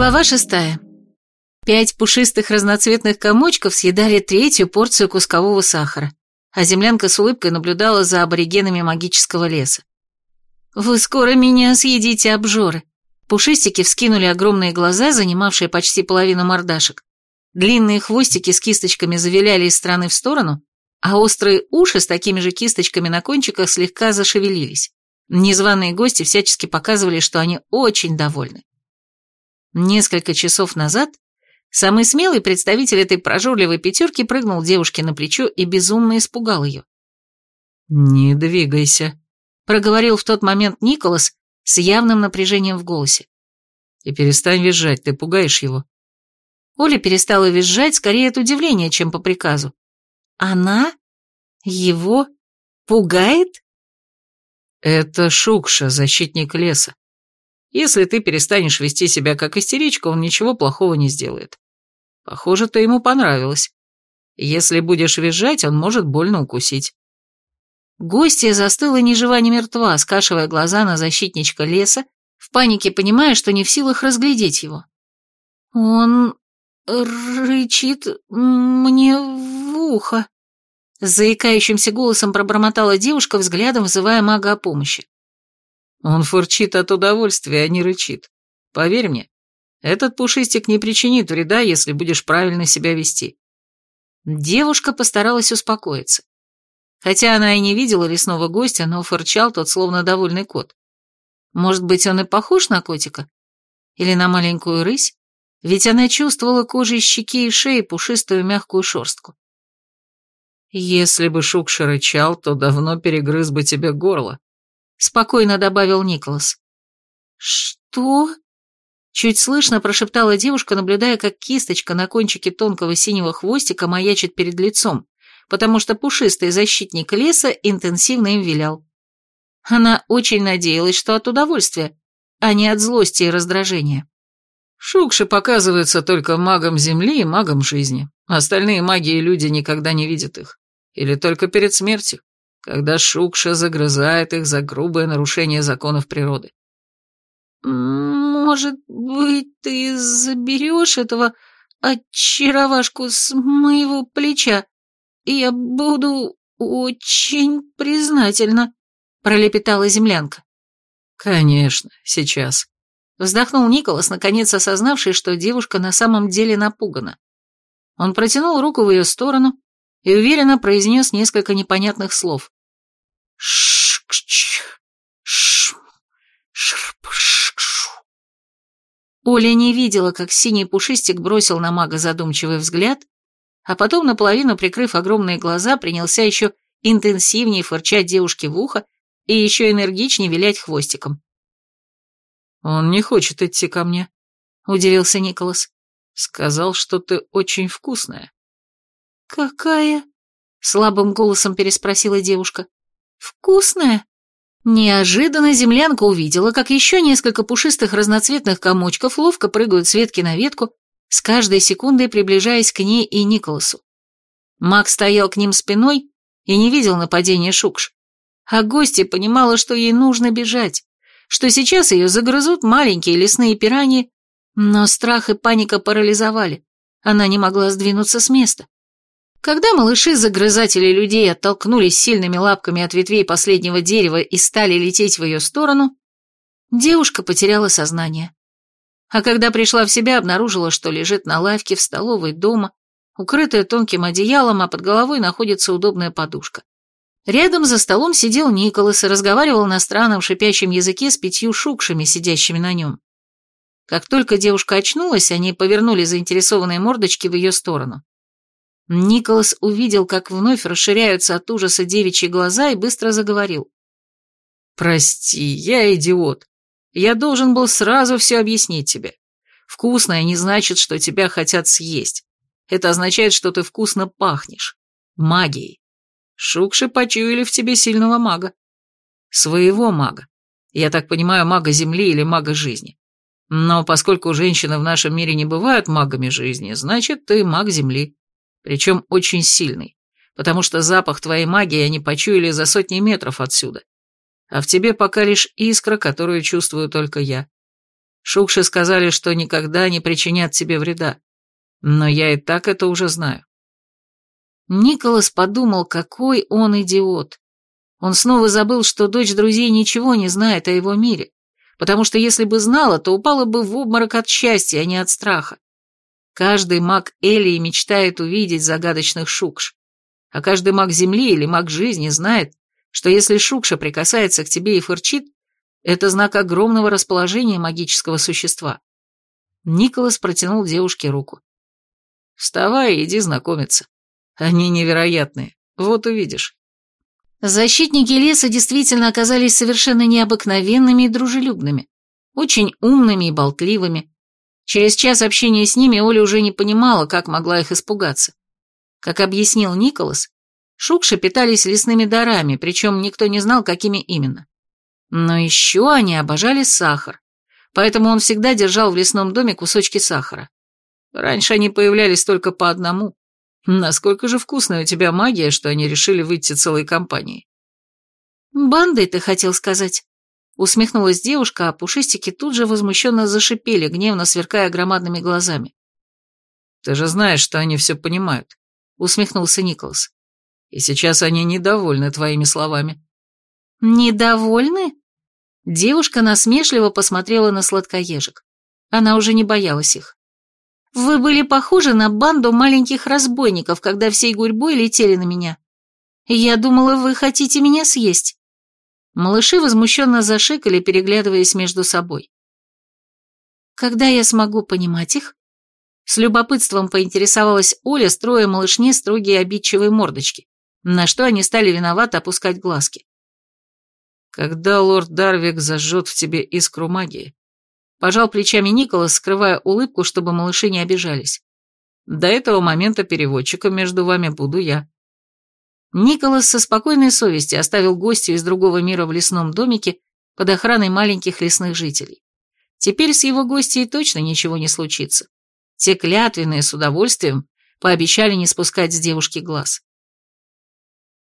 Глава шестая. Пять пушистых разноцветных комочков съедали третью порцию кускового сахара, а землянка с улыбкой наблюдала за аборигенами магического леса. «Вы скоро меня съедите, обжоры!» Пушистики вскинули огромные глаза, занимавшие почти половину мордашек. Длинные хвостики с кисточками завиляли из стороны в сторону, а острые уши с такими же кисточками на кончиках слегка зашевелились. Незваные гости всячески показывали, что они очень довольны. Несколько часов назад самый смелый представитель этой прожорливой пятерки прыгнул девушке на плечо и безумно испугал ее. «Не двигайся», — проговорил в тот момент Николас с явным напряжением в голосе. «И перестань визжать, ты пугаешь его». Оля перестала визжать скорее от удивления, чем по приказу. «Она? Его? Пугает?» «Это Шукша, защитник леса. Если ты перестанешь вести себя как истеричка, он ничего плохого не сделает. Похоже, ты ему понравилось. Если будешь визжать, он может больно укусить. Гостья застыла ни жива, ни мертва, скашивая глаза на защитничка леса, в панике понимая, что не в силах разглядеть его. «Он рычит мне в ухо», — заикающимся голосом пробормотала девушка, взглядом взывая мага о помощи. Он фурчит от удовольствия, а не рычит. Поверь мне, этот пушистик не причинит вреда, если будешь правильно себя вести. Девушка постаралась успокоиться. Хотя она и не видела лесного гостя, но фырчал тот, словно довольный кот. Может быть, он и похож на котика? Или на маленькую рысь? Ведь она чувствовала кожей щеки и шеи пушистую мягкую шерстку. Если бы Шукша рычал, то давно перегрыз бы тебе горло, спокойно добавил Николас. «Что?» Чуть слышно прошептала девушка, наблюдая, как кисточка на кончике тонкого синего хвостика маячит перед лицом, потому что пушистый защитник леса интенсивно им вилял. Она очень надеялась, что от удовольствия, а не от злости и раздражения. Шукши показываются только магам Земли и магам жизни. Остальные маги и люди никогда не видят их. Или только перед смертью когда Шукша загрызает их за грубое нарушение законов природы. «Может быть, ты заберешь этого очаровашку с моего плеча? Я буду очень признательна», — пролепетала землянка. «Конечно, сейчас», — вздохнул Николас, наконец осознавший, что девушка на самом деле напугана. Он протянул руку в ее сторону, и уверенно произнес несколько непонятных слов. Оля не видела, как синий пушистик бросил на мага задумчивый взгляд, а потом, наполовину прикрыв огромные глаза, принялся еще интенсивнее фырчать девушке в ухо и еще энергичнее вилять хвостиком. «Он не хочет идти ко мне», — удивился Николас. «Сказал, что ты очень вкусная». «Какая?» — слабым голосом переспросила девушка. «Вкусная?» Неожиданно землянка увидела, как еще несколько пушистых разноцветных комочков ловко прыгают с ветки на ветку, с каждой секундой приближаясь к ней и Николасу. Маг стоял к ним спиной и не видел нападения Шукш. А гостья понимала, что ей нужно бежать, что сейчас ее загрызут маленькие лесные пираньи, но страх и паника парализовали. Она не могла сдвинуться с места. Когда малыши-загрызатели людей оттолкнулись сильными лапками от ветвей последнего дерева и стали лететь в ее сторону, девушка потеряла сознание. А когда пришла в себя, обнаружила, что лежит на лавке в столовой дома, укрытая тонким одеялом, а под головой находится удобная подушка. Рядом за столом сидел Николас и разговаривал на странном шипящем языке с пятью шукшами, сидящими на нем. Как только девушка очнулась, они повернули заинтересованные мордочки в ее сторону. Николас увидел, как вновь расширяются от ужаса девичьи глаза и быстро заговорил. «Прости, я идиот. Я должен был сразу все объяснить тебе. Вкусное не значит, что тебя хотят съесть. Это означает, что ты вкусно пахнешь. Магией. Шукши почуяли в тебе сильного мага. Своего мага. Я так понимаю, мага Земли или мага жизни. Но поскольку женщины в нашем мире не бывают магами жизни, значит, ты маг Земли. Причем очень сильный, потому что запах твоей магии они почуяли за сотни метров отсюда. А в тебе пока лишь искра, которую чувствую только я. Шукши сказали, что никогда не причинят тебе вреда. Но я и так это уже знаю. Николас подумал, какой он идиот. Он снова забыл, что дочь друзей ничего не знает о его мире, потому что если бы знала, то упала бы в обморок от счастья, а не от страха. Каждый маг Элии мечтает увидеть загадочных шукш, а каждый маг Земли или маг жизни знает, что если шукша прикасается к тебе и фырчит, это знак огромного расположения магического существа. Николас протянул девушке руку. «Вставай и иди знакомиться. Они невероятные. Вот увидишь. Защитники леса действительно оказались совершенно необыкновенными и дружелюбными, очень умными и болтливыми. Через час общения с ними Оля уже не понимала, как могла их испугаться. Как объяснил Николас, шукши питались лесными дарами, причем никто не знал, какими именно. Но еще они обожали сахар, поэтому он всегда держал в лесном доме кусочки сахара. Раньше они появлялись только по одному, Насколько же вкусная у тебя магия, что они решили выйти целой компанией? Бандой ты хотел сказать? Усмехнулась девушка, а пушистики тут же возмущенно зашипели, гневно сверкая громадными глазами. Ты же знаешь, что они все понимают, усмехнулся Николас. И сейчас они недовольны твоими словами. Недовольны? Девушка насмешливо посмотрела на сладкоежек. Она уже не боялась их. Вы были похожи на банду маленьких разбойников, когда всей гурьбой летели на меня. Я думала, вы хотите меня съесть». Малыши возмущенно зашикали, переглядываясь между собой. «Когда я смогу понимать их?» С любопытством поинтересовалась Оля, строя малышне строгие обидчивые мордочки, на что они стали виновато опускать глазки. «Когда лорд Дарвик зажжет в тебе искру магии, Пожал плечами Николас, скрывая улыбку, чтобы малыши не обижались. До этого момента переводчиком между вами буду я. Николас со спокойной совестью оставил гостя из другого мира в лесном домике под охраной маленьких лесных жителей. Теперь с его гостьей точно ничего не случится. Те клятвенные с удовольствием пообещали не спускать с девушки глаз.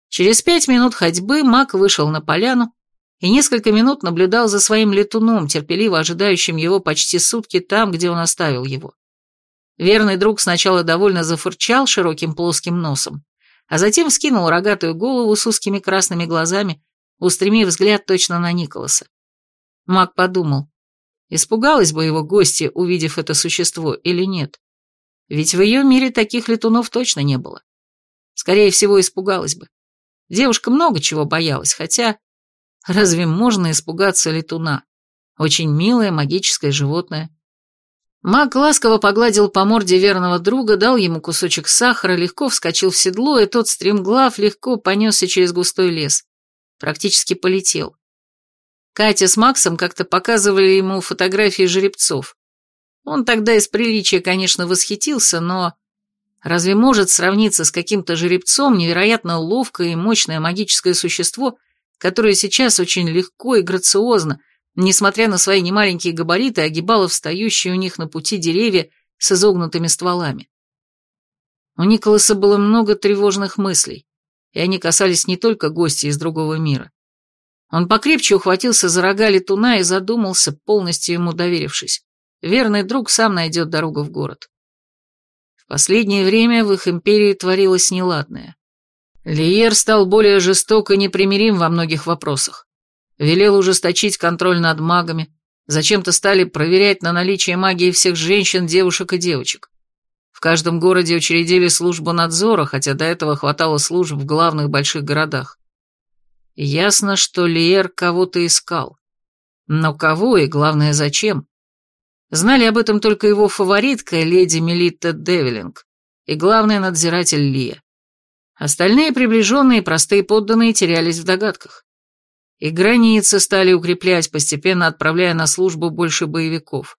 Через пять минут ходьбы маг вышел на поляну, и несколько минут наблюдал за своим летуном, терпеливо ожидающим его почти сутки там, где он оставил его. Верный друг сначала довольно зафырчал широким плоским носом, а затем скинул рогатую голову с узкими красными глазами, устремив взгляд точно на Николаса. Маг подумал, испугалась бы его гостья, увидев это существо, или нет. Ведь в ее мире таких летунов точно не было. Скорее всего, испугалась бы. Девушка много чего боялась, хотя Разве можно испугаться летуна? Очень милое магическое животное. Маг ласково погладил по морде верного друга, дал ему кусочек сахара, легко вскочил в седло, и тот стремглав легко понесся через густой лес. Практически полетел. Катя с Максом как-то показывали ему фотографии жеребцов. Он тогда из приличия, конечно, восхитился, но... Разве может сравниться с каким-то жеребцом невероятно ловкое и мощное магическое существо, которая сейчас очень легко и грациозно, несмотря на свои немаленькие габариты, огибала встающие у них на пути деревья с изогнутыми стволами. У Николаса было много тревожных мыслей, и они касались не только гостей из другого мира. Он покрепче ухватился за рога летуна и задумался, полностью ему доверившись. Верный друг сам найдет дорогу в город. В последнее время в их империи творилось неладное. Лиер стал более жесток и непримирим во многих вопросах. Велел ужесточить контроль над магами, зачем-то стали проверять на наличие магии всех женщин, девушек и девочек. В каждом городе учредили службу надзора, хотя до этого хватало служб в главных больших городах. ясно, что Лиер кого-то искал. Но кого и, главное, зачем? Знали об этом только его фаворитка, леди Мелитта Девилинг, и главный надзиратель Лия. Остальные приближенные простые подданные терялись в догадках. И границы стали укреплять, постепенно отправляя на службу больше боевиков.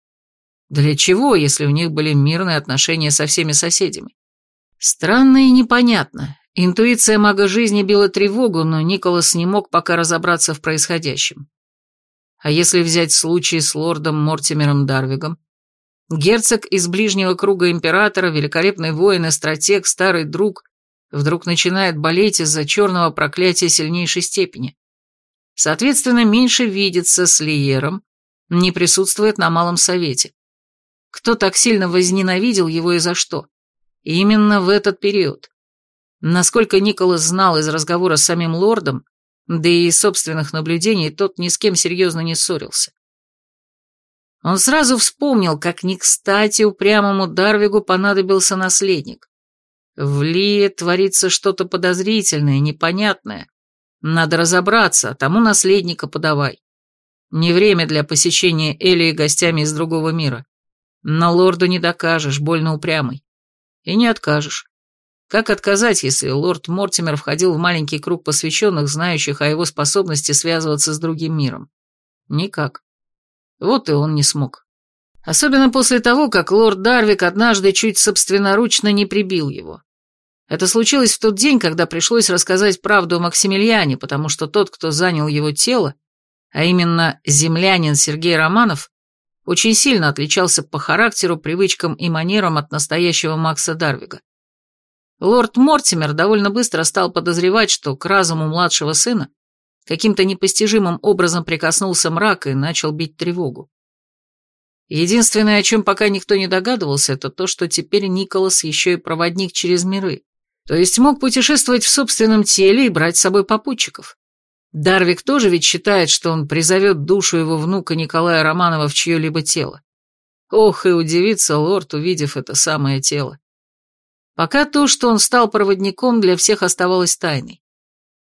Для чего, если у них были мирные отношения со всеми соседями? Странно и непонятно. Интуиция мага жизни била тревогу, но Николас не мог пока разобраться в происходящем. А если взять случай с лордом Мортимером Дарвигом? Герцог из ближнего круга императора, великолепный воин и стратег, старый друг, вдруг начинает болеть из-за черного проклятия сильнейшей степени. Соответственно, меньше видится с Лиером, не присутствует на Малом Совете. Кто так сильно возненавидел его и за что? Именно в этот период. Насколько Николас знал из разговора с самим лордом, да и из собственных наблюдений, тот ни с кем серьезно не ссорился. Он сразу вспомнил, как не кстати упрямому Дарвигу понадобился наследник. В Лие творится что-то подозрительное, непонятное. Надо разобраться, тому наследника подавай. Не время для посещения Элии гостями из другого мира. Но лорду не докажешь, больно упрямый. И не откажешь. Как отказать, если лорд Мортимер входил в маленький круг посвященных, знающих о его способности связываться с другим миром? Никак. Вот и он не смог. Особенно после того, как лорд Дарвик однажды чуть собственноручно не прибил его. Это случилось в тот день, когда пришлось рассказать правду о Максимилиане, потому что тот, кто занял его тело, а именно землянин Сергей Романов, очень сильно отличался по характеру, привычкам и манерам от настоящего Макса Дарвига. Лорд Мортимер довольно быстро стал подозревать, что к разуму младшего сына каким-то непостижимым образом прикоснулся мрак и начал бить тревогу. Единственное, о чем пока никто не догадывался, это то, что теперь Николас еще и проводник через миры, то есть мог путешествовать в собственном теле и брать с собой попутчиков. Дарвик тоже ведь считает, что он призовет душу его внука Николая Романова в чье-либо тело. Ох, и удивится лорд, увидев это самое тело. Пока то, что он стал проводником, для всех оставалось тайной.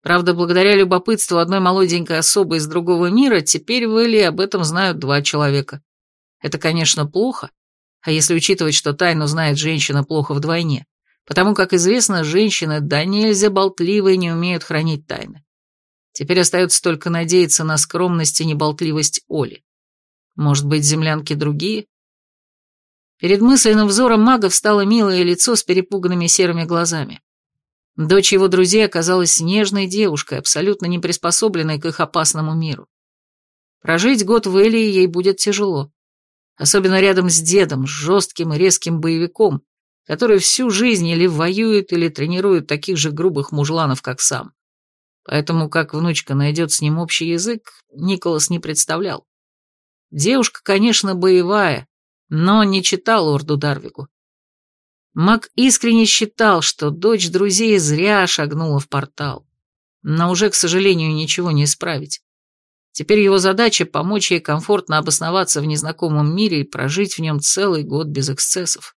Правда, благодаря любопытству одной молоденькой особы из другого мира, теперь в Элли об этом знают два человека. Это, конечно, плохо, а если учитывать, что тайну знает женщина плохо вдвойне потому как известно, женщины да нельзя болтливые не умеют хранить тайны. Теперь остается только надеяться на скромность и неболтливость Оли. Может быть, землянки другие? Перед мысленным взором мага встало милое лицо с перепуганными серыми глазами. Дочь его друзей оказалась нежной девушкой, абсолютно не приспособленной к их опасному миру. Прожить год в Элии ей будет тяжело. Особенно рядом с дедом, с жестким и резким боевиком, который всю жизнь или воюет, или тренирует таких же грубых мужланов, как сам. Поэтому, как внучка найдет с ним общий язык, Николас не представлял. Девушка, конечно, боевая, но не читал Орду Дарвигу. Мак искренне считал, что дочь друзей зря шагнула в портал. Но уже, к сожалению, ничего не исправить. Теперь его задача — помочь ей комфортно обосноваться в незнакомом мире и прожить в нем целый год без эксцессов.